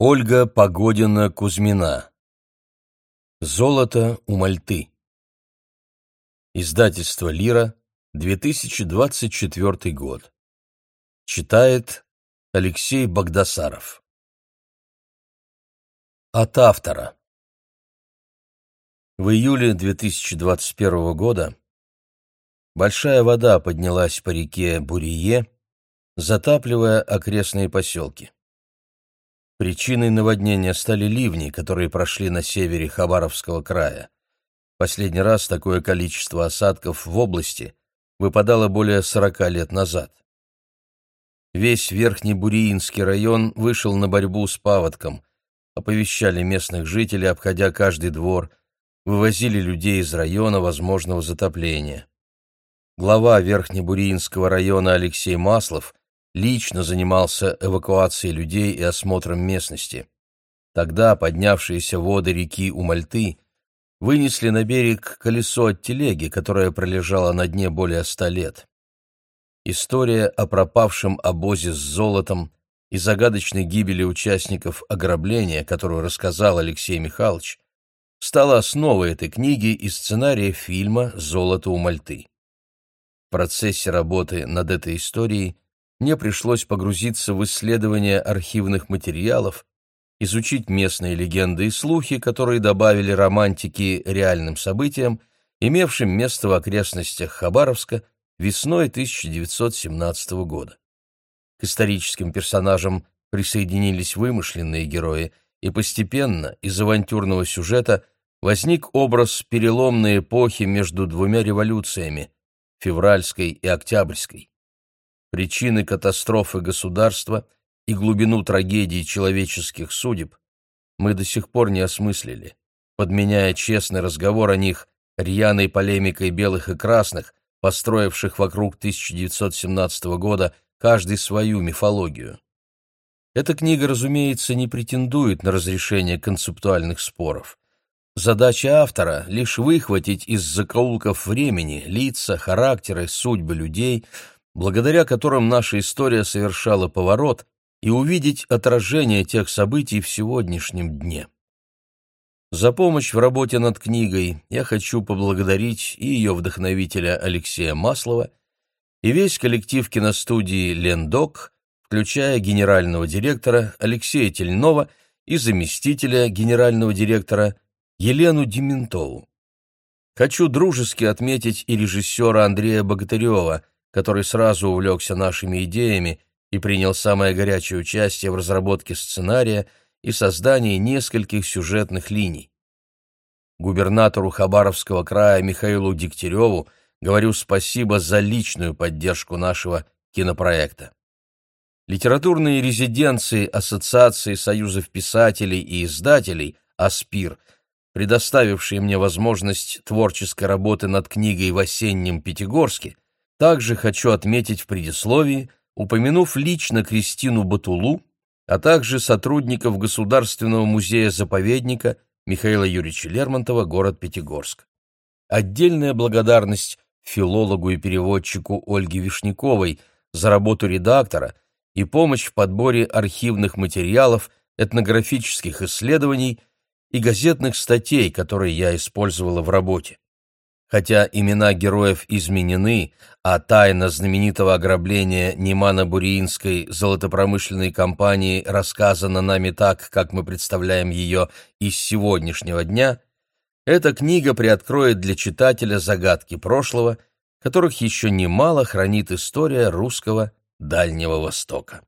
Ольга Погодина-Кузьмина. Золото у Мальты. Издательство «Лира», 2024 год. Читает Алексей Богдасаров. От автора. В июле 2021 года большая вода поднялась по реке Бурие, затапливая окрестные поселки. Причиной наводнения стали ливни, которые прошли на севере Хабаровского края. Последний раз такое количество осадков в области выпадало более 40 лет назад. Весь Верхний Буриинский район вышел на борьбу с паводком, оповещали местных жителей, обходя каждый двор, вывозили людей из района возможного затопления. Глава Верхнебуриинского района Алексей Маслов лично занимался эвакуацией людей и осмотром местности. Тогда поднявшиеся воды реки Умальты вынесли на берег колесо от телеги, которое пролежало на дне более ста лет. История о пропавшем обозе с золотом и загадочной гибели участников ограбления, которую рассказал Алексей Михайлович, стала основой этой книги и сценария фильма «Золото у Мальты». В процессе работы над этой историей мне пришлось погрузиться в исследование архивных материалов, изучить местные легенды и слухи, которые добавили романтики реальным событиям, имевшим место в окрестностях Хабаровска весной 1917 года. К историческим персонажам присоединились вымышленные герои, и постепенно из авантюрного сюжета возник образ переломной эпохи между двумя революциями – февральской и октябрьской причины катастрофы государства и глубину трагедии человеческих судеб мы до сих пор не осмыслили, подменяя честный разговор о них рьяной полемикой белых и красных, построивших вокруг 1917 года каждый свою мифологию. Эта книга, разумеется, не претендует на разрешение концептуальных споров. Задача автора — лишь выхватить из закоулков времени лица, характеры, судьбы людей — благодаря которым наша история совершала поворот, и увидеть отражение тех событий в сегодняшнем дне. За помощь в работе над книгой я хочу поблагодарить и ее вдохновителя Алексея Маслова, и весь коллектив киностудии «Лендок», включая генерального директора Алексея Тельнова и заместителя генерального директора Елену Дементову. Хочу дружески отметить и режиссера Андрея Богатырева – который сразу увлекся нашими идеями и принял самое горячее участие в разработке сценария и создании нескольких сюжетных линий. Губернатору Хабаровского края Михаилу Дегтяреву говорю спасибо за личную поддержку нашего кинопроекта. Литературные резиденции Ассоциации союзов писателей и издателей «Аспир», предоставившие мне возможность творческой работы над книгой в осеннем Пятигорске, также хочу отметить в предисловии, упомянув лично Кристину Батулу, а также сотрудников Государственного музея-заповедника Михаила Юрьевича Лермонтова, город Пятигорск. Отдельная благодарность филологу и переводчику Ольге Вишняковой за работу редактора и помощь в подборе архивных материалов, этнографических исследований и газетных статей, которые я использовала в работе. Хотя имена героев изменены, а тайна знаменитого ограбления Немано-Буриинской золотопромышленной компании рассказана нами так, как мы представляем ее из сегодняшнего дня, эта книга приоткроет для читателя загадки прошлого, которых еще немало хранит история русского Дальнего Востока.